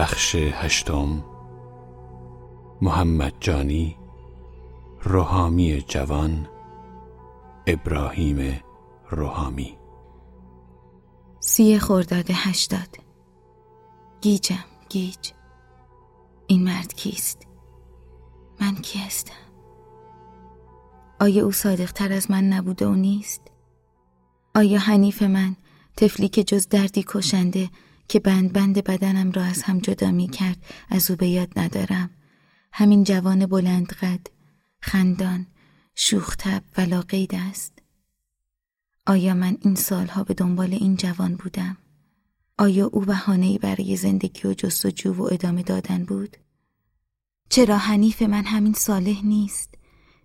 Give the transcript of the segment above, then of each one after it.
بخش هشتم محمد جانی روحامی جوان ابراهیم روحامی سی خرداد هشتاد گیجم گیج این مرد کیست؟ من کی هستم؟ آیا او صادق تر از من نبوده و نیست؟ آیا حنیف من طفلی که جز دردی کشنده که بند بند بدنم را از هم جدا می کرد از او به یاد ندارم همین جوان بلند قد خندان شوختب و لاقید است آیا من این سالها به دنبال این جوان بودم؟ آیا او بهانه‌ای برای زندگی و جستجو و ادامه دادن بود؟ چرا حنیف من همین صالح نیست؟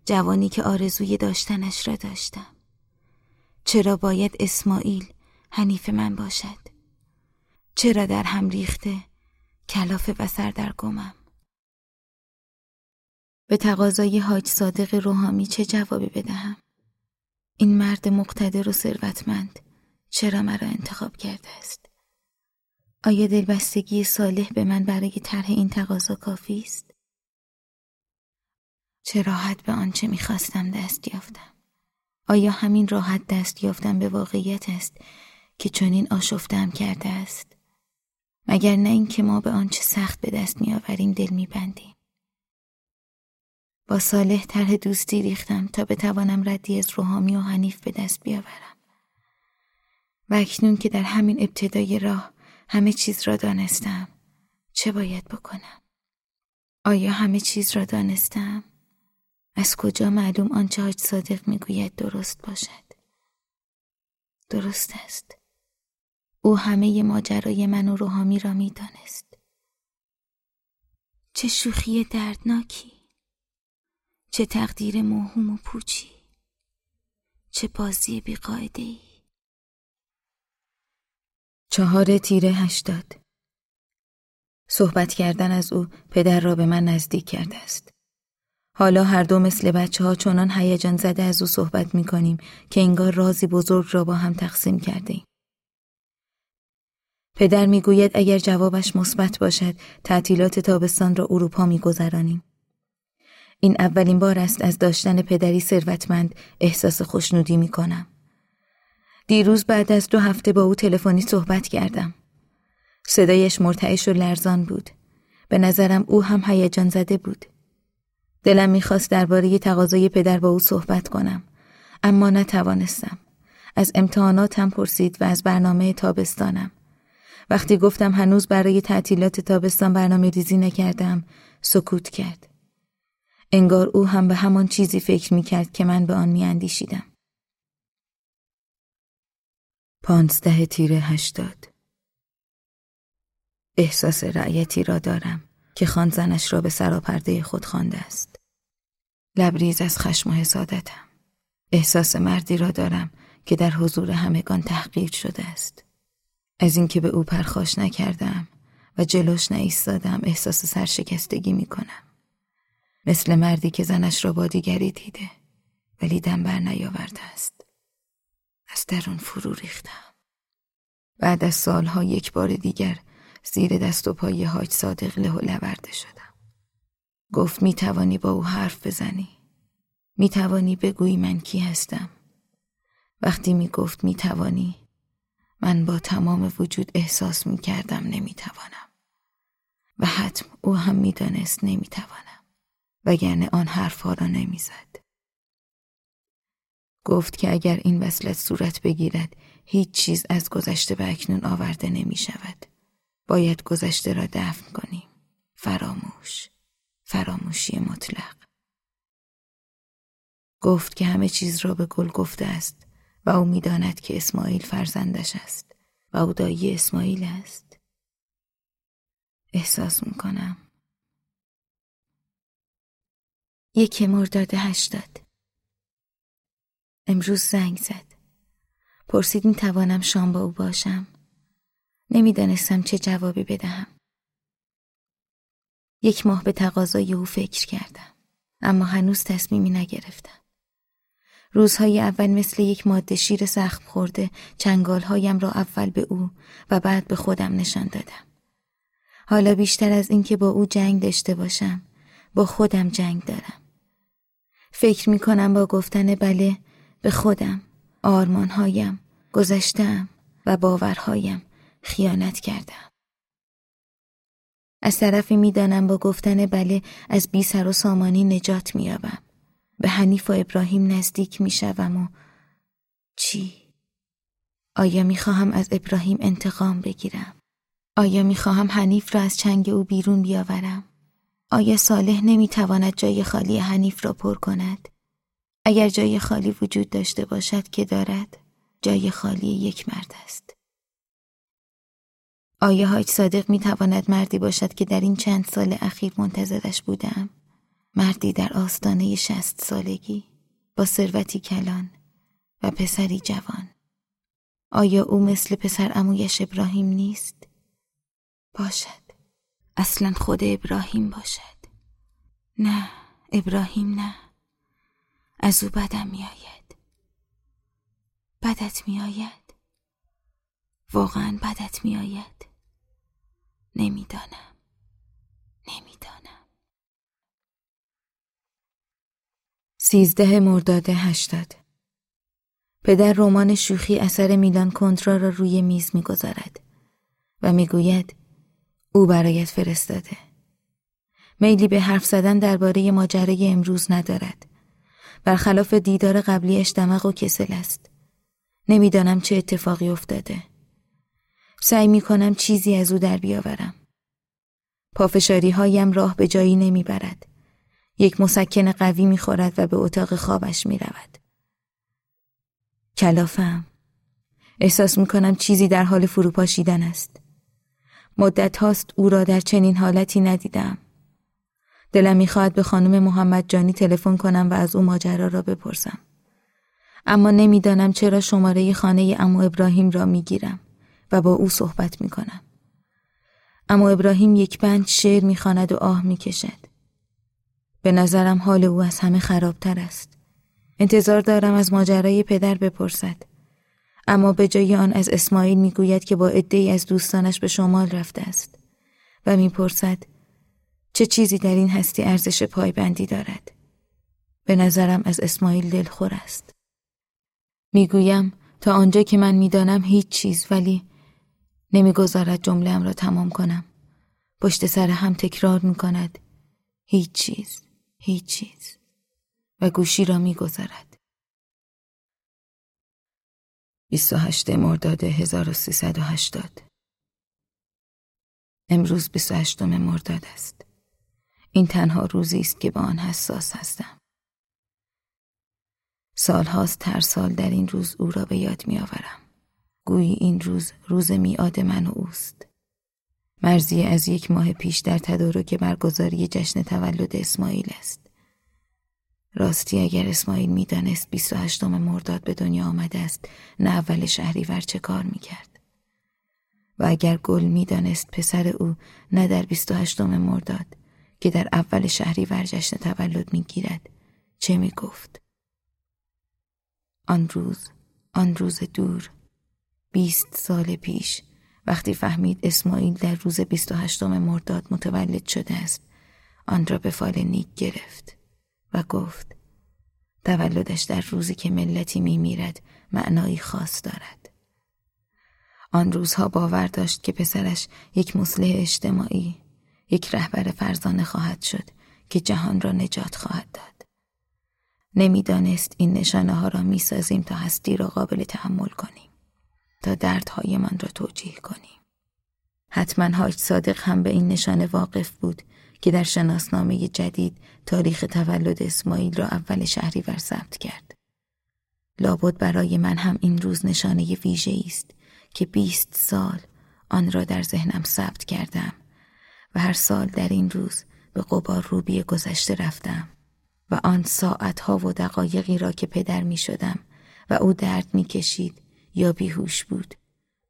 جوانی که آرزوی داشتنش را داشتم چرا باید اسماعیل حنیف من باشد؟ چرا در هم ریخته کلافه و سردرگمم؟ به تقاضای حاج صادق روحامی چه جوابی بدهم؟ این مرد مقتدر و ثروتمند چرا مرا انتخاب کرده است؟ آیا دلبستگی صالح به من برای طرح این تقاضا کافی است؟ چه راحت به آنچه می‌خواستم دست یافتم؟ آیا همین راحت دست یافتم به واقعیت است که چنین آشفتم کرده است؟ مگر نه اینکه ما به آنچه سخت به دست میآوریم دل میبندیم؟ با صالح طرح دوستی ریختم تا بتوانم ردی از روحامی و حنیف به دست بیاورم و اکنون که در همین ابتدای راه همه چیز را دانستم چه باید بکنم؟ آیا همه چیز را دانستم؟ از کجا معلوم آنچه حاج صادق می‌گوید درست باشد؟ درست است. او همه ماجرای من و روحامی را می‌دانست. چه شوخی دردناکی. چه تقدیر موهوم و پوچی. چه بازی بیقاعده ای. چهار تیره هشتاد صحبت کردن از او پدر را به من نزدیک کرده است. حالا هر دو مثل بچه ها چنان هیجان زده از او صحبت می کنیم که انگار رازی بزرگ را با هم تقسیم کرده ایم. پدر می‌گوید اگر جوابش مثبت باشد تعطیلات تابستان را اروپا میگذرانیم. این اولین بار است از داشتن پدری ثروتمند احساس خوشنودی می کنم. دیروز بعد از دو هفته با او تلفنی صحبت کردم. صدایش مرتعش و لرزان بود. به نظرم او هم هیجان زده بود. دلم می‌خواست درباره تقاضای پدر با او صحبت کنم اما نتوانستم. از امتحاناتم پرسید و از برنامه تابستانم. وقتی گفتم هنوز برای تعطیلات تابستان برنامه ریزی نکردم سکوت کرد. انگار او هم به همان چیزی فکر می کرد که من به آن می اندیشیدم. پانزده تیر هشتاد احساس رعیتی را دارم که خانزنش را به سراپرده خود خوانده است. لبریز از خشم و حسادتم. احساس مردی را دارم که در حضور همگان تحقیر شده است. از اینکه به او پرخاش نکردم و جلوش نایستادم احساس سرشکستگی می کنم. مثل مردی که زنش را با دیگری دیده ولی دم بر نیاورده است. از درون فرو ریختم. بعد از سالها یک بار دیگر زیر دست و پای حاج صادق له لورده شدم. گفت می توانی با او حرف بزنی. می توانی بگویی من کی هستم. وقتی می گفت می توانی من با تمام وجود احساس می کردم نمی توانم. و حتم او هم می دانست نمی توانم. وگرنه آن حرفها را نمی زد. گفت که اگر این وصلت صورت بگیرد هیچ چیز از گذشته به اکنون آورده نمی شود. باید گذشته را دفن کنیم. فراموش. فراموشی مطلق. گفت که همه چیز را به گل گفته است و او می‌داند که اسماعیل فرزندش است و او دایی اسماعیل است. احساس می‌کنم. یک مرداد هشتاد امروز زنگ زد. پرسید می توانم شام با او باشم. نمی‌دانستم چه جوابی بدهم. یک ماه به تقاضای او فکر کردم. اما هنوز تصمیمی نگرفتم. روزهای اول مثل یک ماده شیر زخم خورده چنگالهایم را اول به او و بعد به خودم نشان دادم. حالا بیشتر از اینکه با او جنگ داشته باشم با خودم جنگ دارم. فکر می کنم با گفتن بله به خودم آرمانهایم گذشتم و باورهایم خیانت کردم. از طرفی می‌دانم با گفتن بله از بی سر و سامانی نجات مییابم. به حنیف و ابراهیم نزدیک می‌شوم و چی؟ آیا می‌خواهم از ابراهیم انتقام بگیرم؟ آیا می‌خواهم حنیف را از چنگ او بیرون بیاورم؟ آیا صالح نمی‌تواند جای خالی حنیف را پر کند؟ اگر جای خالی وجود داشته باشد که دارد جای خالی یک مرد است. آیا حاج صادق می تواند مردی باشد که در این چند سال اخیر منتظرش بودم؟ مردی در آستانه شست سالگی با ثروتی کلان و پسری جوان. آیا او مثل پسر امویش ابراهیم نیست؟ باشد. اصلا خود ابراهیم باشد. نه ابراهیم نه. از او بدم میآید. بدت میآید. واقعا بدت میآید. نمی‌دانم. نمی‌دانم. سیزده مرداد هشتاد. پدر رمان شوخی اثر میلان کنترا را روی میز می‌گذارد و می‌گوید او برایت فرستاده. میلی به حرف زدن درباره ماجرای امروز ندارد. برخلاف دیدار قبلیش دماغ و کسل است. نمی‌دانم چه اتفاقی افتاده. سعی می کنم چیزی از او در بیاورم. پافشاری هایم راه به جایی نمی‌برد. یک مسکن قوی می‌خورد و به اتاق خوابش می رود. کلافم. احساس می کنم چیزی در حال فروپاشیدن است. مدت هاست او را در چنین حالتی ندیدم. دلم می‌خواهد به خانم محمد جانی تلفن کنم و از او ماجرا را بپرسم. اما نمی‌دانم چرا شماره خانه امو ابراهیم را می‌گیرم و با او صحبت می‌کنم. اما ابراهیم یک بند شعر می‌خواند و آه می‌کشد. به نظرم حال او از همه خرابتر است. انتظار دارم از ماجرای پدر بپرسد. اما به جای آن از اسماعیل می‌گوید که با عدهای از دوستانش به شمال رفته است و می‌پرسد چه چیزی در این هستی ارزش پایبندی دارد؟ به نظرم از اسماعیل دلخور است. می‌گویم تا آنجا که من می‌دانم هیچ چیز ولی نمی‌گذارد جملهام را تمام کنم. پشت سر هم تکرار می‌کند هیچ چیز. هیچ چیز و گوشی را می‌گذارد 28 مرداد 1380 امروز 28 مرداد است. این تنها روزی است که با آن حساس هستم. سالهاست هر سال در این روز او را به یاد می آورم. گویی این روز روز میعاد من و اوست. مرزی از یک ماه پیش در تدارک برگزاری جشن تولد اسماعیل است. راستی اگر اسماعیل می‌دانست 28 مرداد به دنیا آمده است نه اول شهریور چه کار می‌کرد و اگر گل می‌دانست پسر او نه در 28 مرداد که در اول شهریور جشن تولد می‌گیرد چه می‌گفت آن روز آن روز دور بیست سال پیش وقتی فهمید اسماعیل در روز 28 مرداد متولد شده است آن را به فال نیک گرفت و گفت تولدش در روزی که ملتی میمیرد معنایی خاص دارد. آن روزها باور داشت که پسرش یک مصلح اجتماعی، یک رهبر فرزانه خواهد شد که جهان را نجات خواهد داد. نمی‌دانست این نشانه ها را می‌سازیم تا هستی را قابل تحمل کنیم، تا دردهایمان را توجیه کنیم. حتما حاج صادق هم به این نشانه واقف بود که در شناسنامه جدید تاریخ تولد اسماعیل را اول شهریور ثبت کرد. لابد برای من هم این روز نشانه ویژه است که بیست سال آن را در ذهنم ثبت کردم و هر سال در این روز به قبار روبی گذشته رفتم و آن ساعتها و دقایقی را که پدر می شدم و او درد می کشید یا بیهوش بود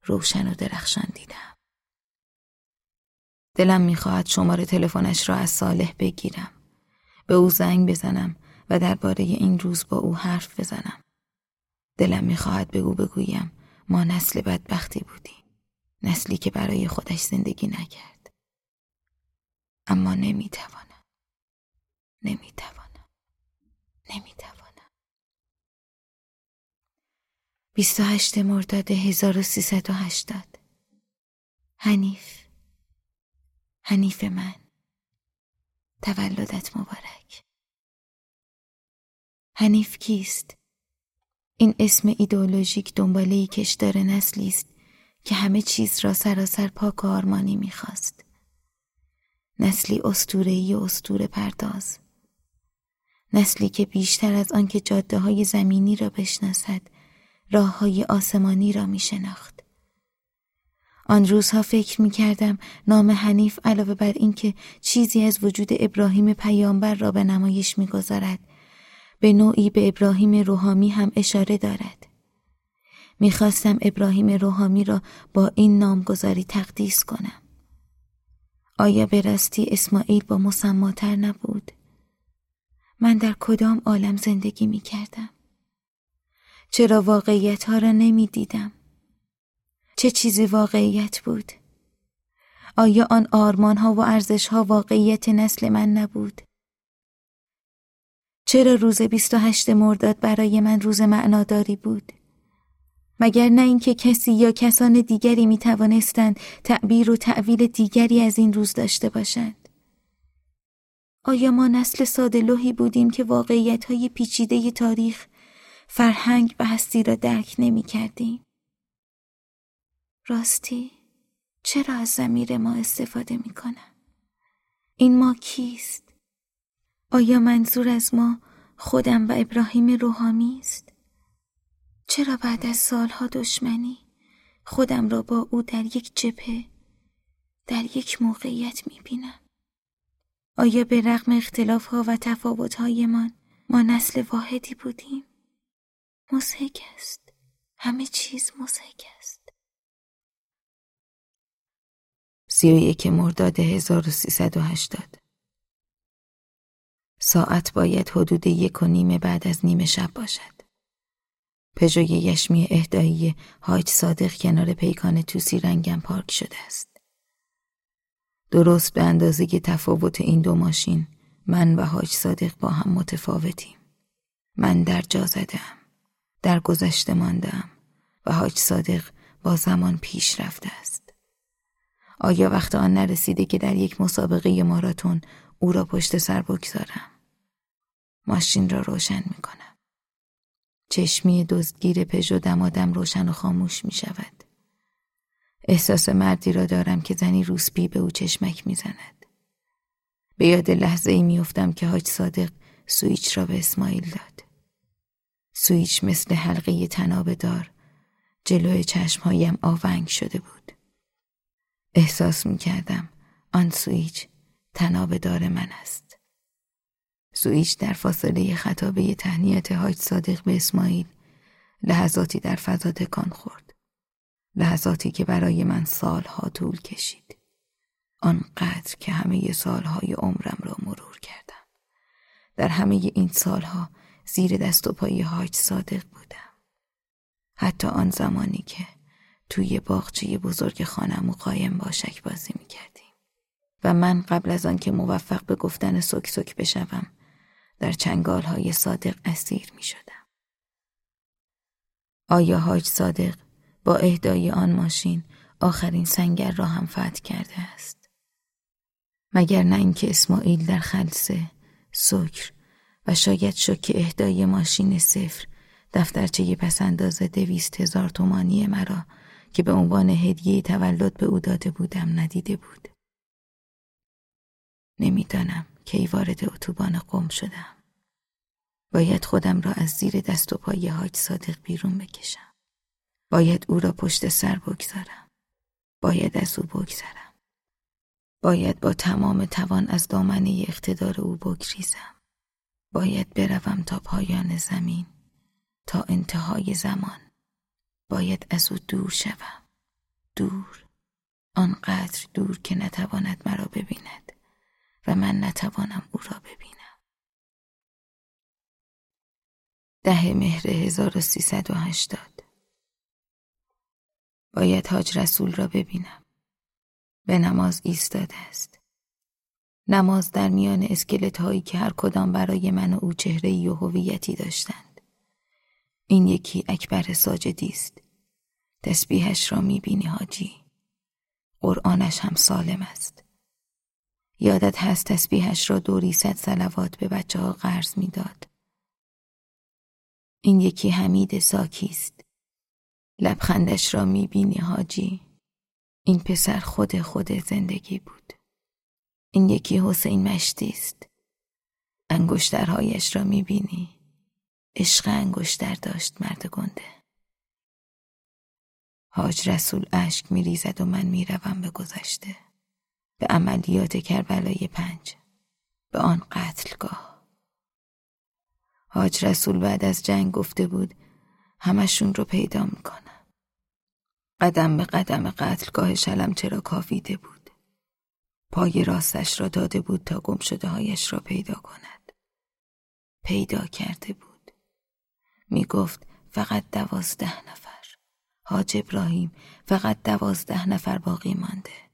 روشن و درخشان دیدم. دلم می‌خواهد شماره تلفنش را از صالح بگیرم. به او زنگ بزنم و درباره این روز با او حرف بزنم. دلم می‌خواهد به او بگویم ما نسل بدبختی بودیم. نسلی که برای خودش زندگی نکرد. اما نمی‌توانم نمی‌توانم نمی‌توانم 28 مرداد 1380 حنیف حنیف من تولدت مبارک حنیف کیست؟ این اسم ایدئولوژیک دنباله کشدار نسلی است که همه چیز را سراسر پاک و آرمانی می‌خواست. نسلی استورهی و استور پرداز. نسلی که بیشتر از آنکه جاده های زمینی را بشناسد راه های آسمانی را می شناخت. آن روزها فکر می کردم نام حنیف علاوه بر اینکه چیزی از وجود ابراهیم پیامبر را به نمایش می گذارد به نوعی به ابراهیم روحامی هم اشاره دارد. می‌خواستم ابراهیم روحامی را با این نامگذاری تقدیس کنم. آیا به راستی اسماعیل با مسماتر نبود؟ من در کدام عالم زندگی می کردم؟ چرا واقعیت ها را نمی دیدم؟ چه چیزی واقعیت بود؟ آیا آن آرمان ها و ارزش ها واقعیت نسل من نبود؟ چرا روز 28 مرداد برای من روز معناداری بود؟ مگر نه اینکه کسی یا کسان دیگری می توانستند تعبیر و تعویل دیگری از این روز داشته باشند؟ آیا ما نسل ساده بودیم که واقعیت های پیچیده تاریخ، فرهنگ و هستی را درک نمی کردیم؟ راستی چرا از زمیر ما استفاده می کنم؟ این ما کیست؟ آیا منظور از ما خودم و ابراهیم روحامی است؟ چرا بعد از سالها دشمنی خودم را با او در یک جبهه در یک موقعیت می بینم؟ آیا به رغم اختلاف ها و تفاوت من ما نسل واحدی بودیم؟ مزهک است. همه چیز مزهک است. سی و یک مرداد 1380 ساعت باید حدود یک و نیم بعد از نیم شب باشد. پژوی یشمی اهدایی حاج صادق کنار پیکان توسی رنگم پارک شده است. درست به اندازه تفاوت این دو ماشین من و حاج صادق با هم متفاوتیم. من در جا زدم. در گذشته ماندم و حاج صادق با زمان پیش رفته است. آیا وقت آن نرسیده که در یک مسابقه ماراتون او را پشت سر بگذارم؟ ماشین را روشن می کنم. چشمی دزدگیر پژو دمادم روشن و خاموش می شود. احساس مردی را دارم که زنی روسپی به او چشمک می زند. به یاد لحظه ای می که حاج صادق سویچ را به اسماعیل داد. سویچ مثل حلقه طناب دار جلوی چشمهایم آونگ شده بود. احساس می کردم آن سویچ طناب دار من است. سویچ در فاصله خطابه تهنیت حاج صادق به اسماعیل لحظاتی در فضا تکان خورد. لحظاتی که برای من سالها طول کشید. آنقدر که همه سالهای عمرم را مرور کردم. در همه این سالها زیر دست و پای حاج صادق بودم. حتی آن زمانی که توی باغچه بزرگ خانم و قایم باشک بازی می کردیم. و من قبل از آن که موفق به گفتن سک سک بشوم در چنگال های صادق اسیر می شدم. آیا حاج صادق با اهدای آن ماشین آخرین سنگر را هم فتح کرده است؟ مگر نه اینکه اسماعیل در خلصه، سکر و شاید شک اهدای ماشین صفر دفترچه پسنداز دویست هزار تومانی مرا که به عنوان هدیه تولد به او داده بودم ندیده بود. نمی‌دانم کی وارد اتوبان قم شدم. باید خودم را از زیر دست و پای حاج صادق بیرون بکشم. باید او را پشت سر بگذارم. باید از او بگذرم. باید با تمام توان از دامنه اقتدار او بگریزم. باید بروم تا پایان زمین. تا انتهای زمان. باید از او دور شوم. دور. آنقدر دور که نتواند مرا ببیند. و من نتوانم او را ببینم. ده مهر 1380 باید حاج رسول را ببینم. به نماز ایستاده است. نماز در میان اسکلت هایی که هر کدام برای من و او چهره و هویتی داشتند. این یکی اکبر ساجدی است. تسبیحش را می‌بینی حاجی. قرآنش هم سالم است. یادت هست تسبیحش را دوری صد سلوات به بچه ها قرض می‌داد. این یکی حمید ساکی است. لبخندش را می‌بینی حاجی. این پسر خود خود زندگی بود. این یکی حسین مشتی است. انگشترهایش را می‌بینی. عشق انگشتر داشت مرد گنده. حاج رسول اشک میریزد و من می‌روم به گذشته. به عملیات کربلای پنج. به آن قتلگاه. حاج رسول بعد از جنگ گفته بود همشون رو پیدا می‌کنم. قدم به قدم قتلگاه شلم چرا کافیده بود؟ پای راستش را داده بود تا گم شده هایش را پیدا کند. پیدا کرده بود. می گفت فقط دوازده نفر. حاج ابراهیم فقط دوازده نفر باقی مانده.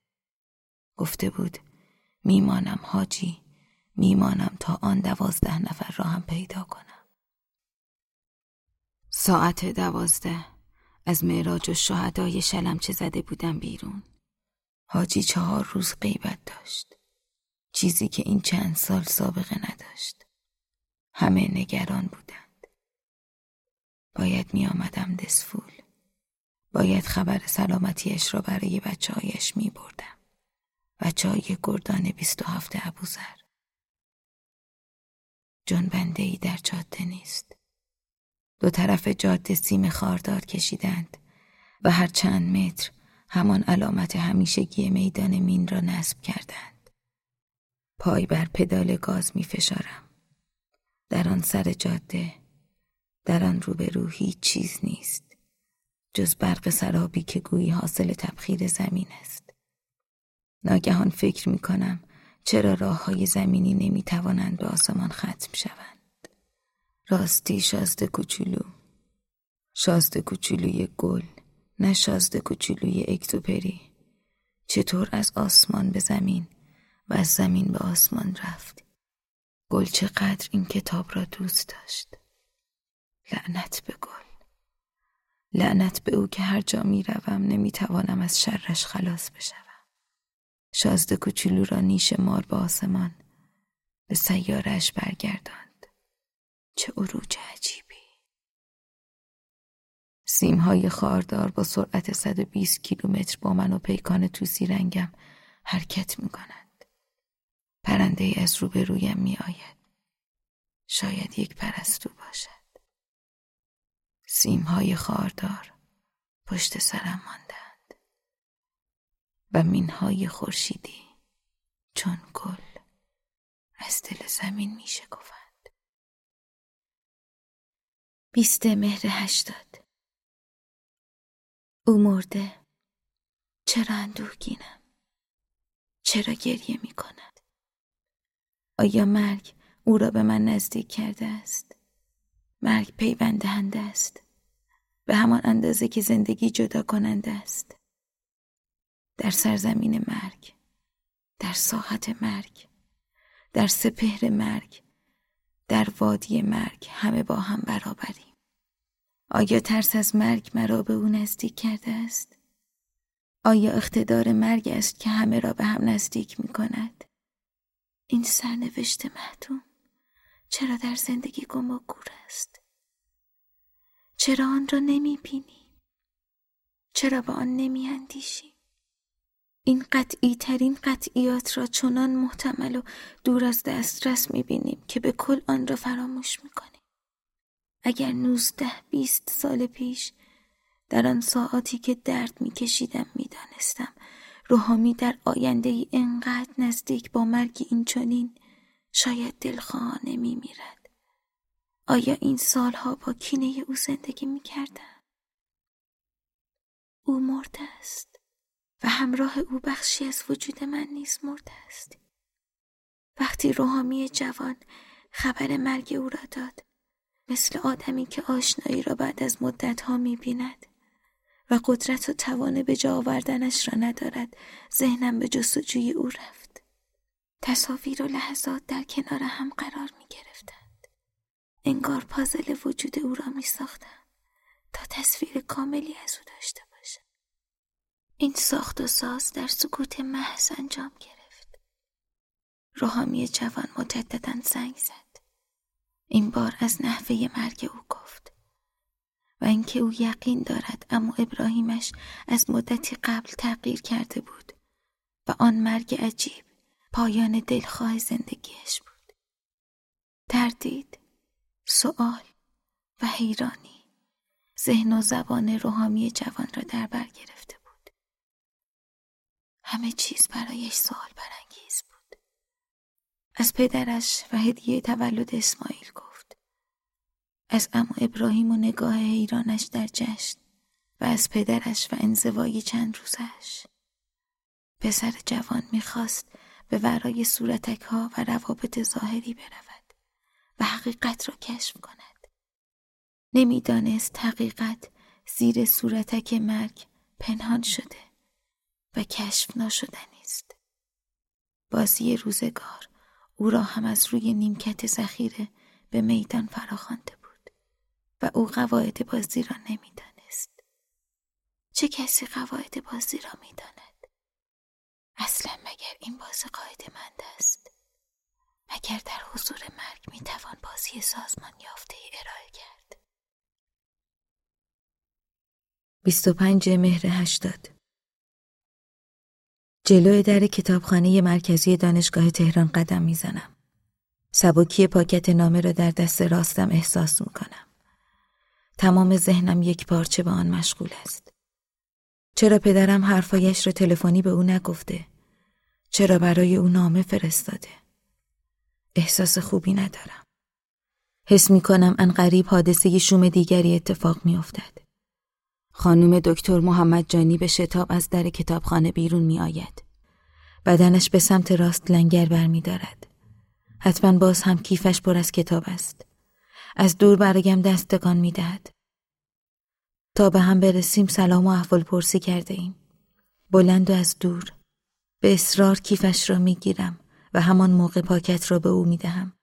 گفته بود میمانم حاجی میمانم تا آن دوازده نفر را هم پیدا کنم. ساعت دوازده. از معراج و شهدای چه زده بودم بیرون. حاجی چهار روز غیبت داشت. چیزی که این چند سال سابقه نداشت. همه نگران بودند. باید می آمدم دسفول باید خبر سلامتیش را برای بچه هایش می بردم بچه های گردان بیست و هفته ابوزر جنبنده ای در جاده نیست. دو طرف جاده سیم خاردار کشیدند و هر چند متر همان علامت همیشگی میدان مین را نصب کردند. پای بر پدال گاز می فشارم. در آن سر جاده در آن روبرو هیچ چیز نیست. جز برق سرابی که گویی حاصل تبخیر زمین است. ناگهان فکر می کنم چرا راه های زمینی نمی توانند به آسمان ختم شوند. راستی شازده کوچولو. شازده کوچولوی گل. نه شازده کوچولوی اکتوپری چطور از آسمان به زمین و از زمین به آسمان رفت گل چقدر این کتاب را دوست داشت لعنت به گل لعنت به او که هر جا می روم نمی توانم از شرش خلاص بشوم. شازده کوچولو را نیش مار به آسمان به سیارش برگرداند. چه عروج عجیبی. سیمهای خاردار با سرعت 120 کیلومتر با من و پیکان توسی رنگم حرکت می کنند. پرنده ای از روبرویم می آید. شاید یک پرستو باشد. سیمهای خاردار پشت سرم ماندند و مینهای خورشیدی چون گل از دل زمین می شکفند. بیست مهر هشتاد او مرده. چرا اندوهگینم چرا گریه می کند آیا مرگ او را به من نزدیک کرده است؟ مرگ پیوند است. به همان اندازه که زندگی جدا کننده است. در سرزمین مرگ در ساحت مرگ در سپهر مرگ در وادی مرگ همه با هم برابریم. آیا ترس از مرگ مرا به او نزدیک کرده است؟ آیا اقتدار مرگ است که همه را به هم نزدیک می کند؟ این سرنوشت محتوم چرا در زندگی گم و گور است چرا آن را نمی بینی چرا به آن نمی اندیشی این قطعی ترین قطعیات را چنان محتمل و دور از دسترس می بینیم که به کل آن را فراموش می کنیم اگر نوزده بیست سال پیش در آن ساعاتی که درد می کشیدم می دانستم روحامی در آینده ای انقدر نزدیک با مرگ این چنین شاید دلخواه نمی میرد. آیا این سالها با کینه او زندگی می کردن؟ او مرده است و همراه او بخشی از وجود من نیز مرده است. وقتی روحامی جوان خبر مرگ او را داد مثل آدمی که آشنایی را بعد از مدتها می بیند و قدرت و توان به جا آوردنش را ندارد ذهنم به جستجوی او رفت. تصاویر و لحظات در کنار هم قرار می گرفتند. انگار پازل وجود او را می ساختم تا تصویر کاملی از او داشته باشم. این ساخت و ساز در سکوت محض انجام گرفت. روحامی جوان مجددا زنگ زد. این بار از نحوه مرگ او گفت. و اینکه او یقین دارد اما ابراهیمش از مدتی قبل تغییر کرده بود و آن مرگ عجیب پایان دلخواه زندگیش بود. تردید، سؤال و حیرانی ذهن و زبان روحامی جوان را در بر گرفته بود. همه چیز برایش سوال برانگیز. از پدرش و هدیه تولد اسماعیل گفت. از امو ابراهیم و نگاه حیرانش در جشن و از پدرش و انزوای چند روزش. پسر جوان می‌خواست به ورای صورتک ها و روابط ظاهری برود و حقیقت را کشف کند. نمی‌دانست حقیقت زیر صورتک مرگ پنهان شده و کشف ناشدنی است. بازی روزگار او را هم از روی نیمکت ذخیره به میدان فراخوانده بود و او قواعد بازی را نمی‌دانست. چه کسی قواعد بازی را می‌داند؟ اصلا مگر این بازی قاعده مند است مگر در حضور مرگ می‌توان بازی سازمان یافته ای ارائه کرد 25 مهر 80 جلوی در کتابخانه مرکزی دانشگاه تهران قدم می‌زنم. سبکی پاکت نامه را در دست راستم احساس می‌کنم. تمام ذهنم یک پارچه به آن مشغول است. چرا پدرم حرفایش را تلفنی به او نگفته؟ چرا برای او نامه فرستاده؟ احساس خوبی ندارم. حس می کنم ان قریب حادثه شوم دیگری اتفاق می افتد. خانم دکتر محمد جانی به شتاب از در کتابخانه بیرون می آید. بدنش به سمت راست لنگر بر می دارد. حتما باز هم کیفش پر از کتاب است. از دور برایم دست تکان می دهد. تا به هم برسیم سلام و احوال پرسی کرده ایم. بلند و از دور به اصرار کیفش را می گیرم و همان موقع پاکت را به او می دهم.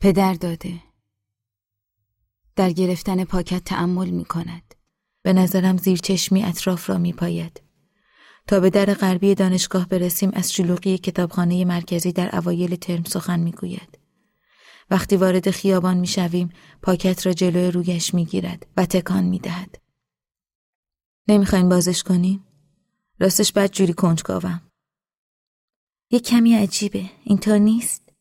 پدر داده. در گرفتن پاکت تعمل می کند. به نظرم زیر چشمی اطراف را می پاید. تا به در غربی دانشگاه برسیم از شلوغی کتابخانه مرکزی در اوایل ترم سخن می گوید. وقتی وارد خیابان می شویم پاکت را جلوی رویش می گیرد و تکان می دهد. نمی‌خواین بازش کنیم؟ راستش بد جوری کنجکاوم. یه کمی عجیبه. اینطور نیست؟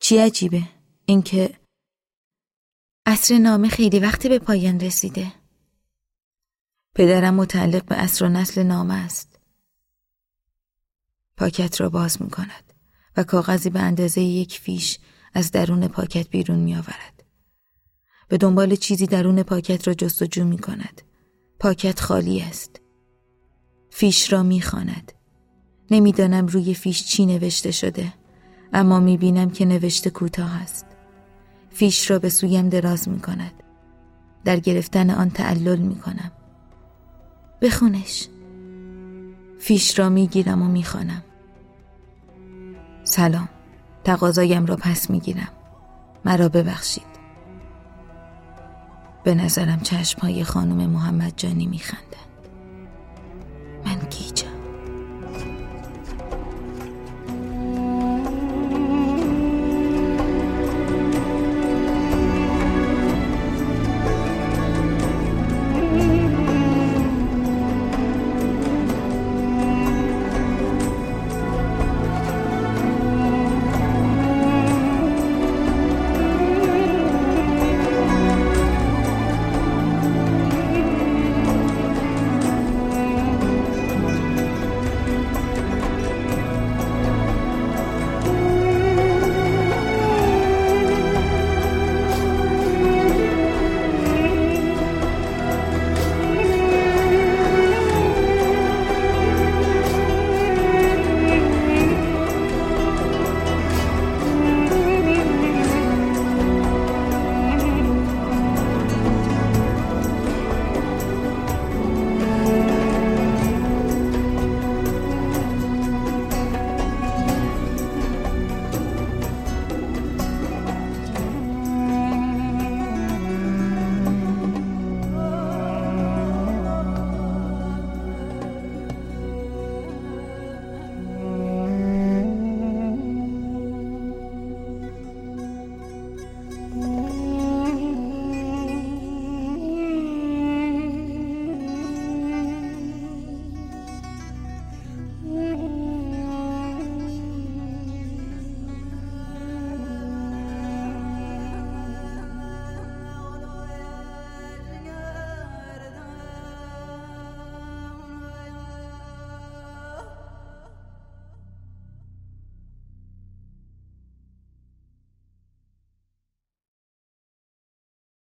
چی عجیبه؟ اینکه عصر نامه خیلی وقتی به پایان رسیده. پدرم متعلق به عصر و نسل نامه است. پاکت را باز می کند و کاغذی به اندازه یک فیش از درون پاکت بیرون می آورد. به دنبال چیزی درون پاکت را جستجو می کند. پاکت خالی است. فیش را می‌خواند. نمی‌دانم روی فیش چی نوشته شده اما می‌بینم که نوشته کوتاه است. فیش را به سویم دراز می کند. در گرفتن آن تعلل می کنم. بخونش فیش را می‌گیرم و می‌خوانم. سلام. تقاضایم را پس می‌گیرم. مرا ببخشید. به نظرم چشمهای خانم محمد جانی میخندند. من گیجم